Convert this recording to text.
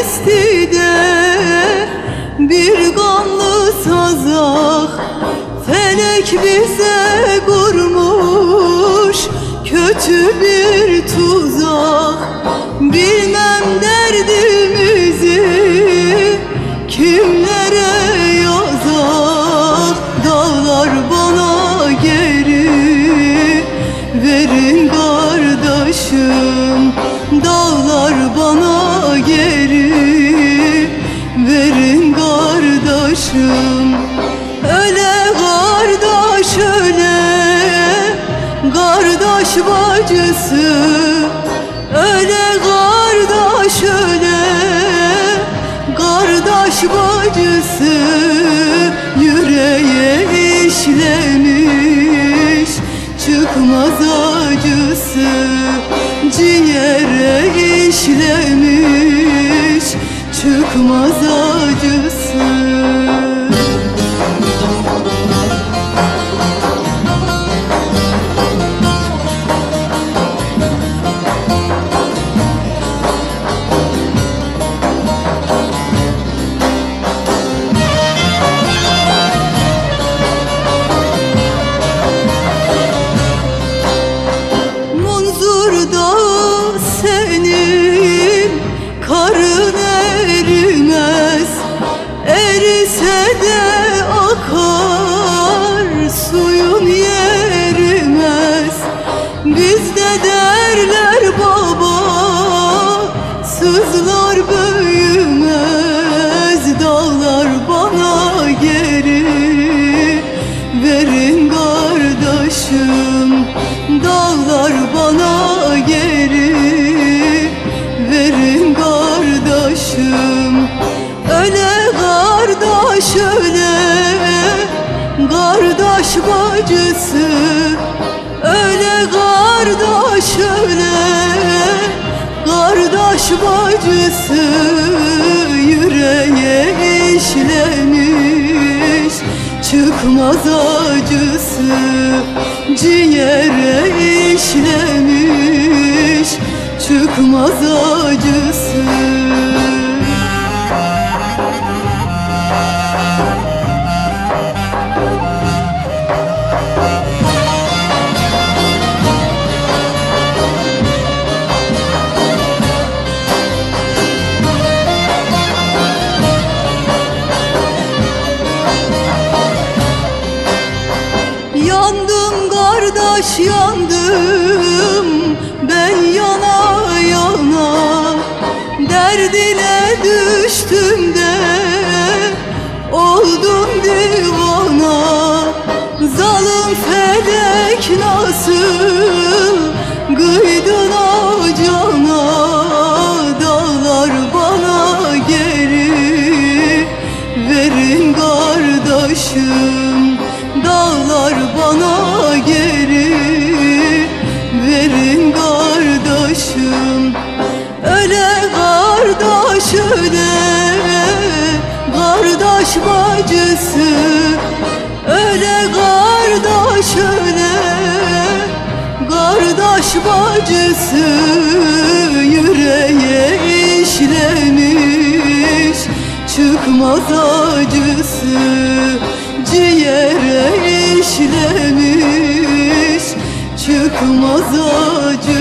esti bir gamlı sazak Felek bize kurmuş kötü bir tuzak. Bilmem derdimizi kimlere yazar? Dağlar bana geri verin kardeşim dağlar Kardeş bacısı Öyle kardeş öyle Kardeş bacısı. Yüreğe işlemiş Çıkmaz acısı. Ciğere işlemiş Çıkmaz acısı bacısı Öyle kardeş öyle Kardeş bacısı. Yüreğe işlemiş Çıkmaz acısı. Ciğere işlemiş Çıkmaz acısı kardeş yandım ben yana yana. Derdine düştüm de oldum divana. Zalim felek nasıl? Kıydın o kardeş öyle Kardeş bacısı Öyle kardeş öyle Kardeş bacısı Yüreğe işlemiş Çıkmaz acısı Ciğere işlemiş Çıkmaz acısı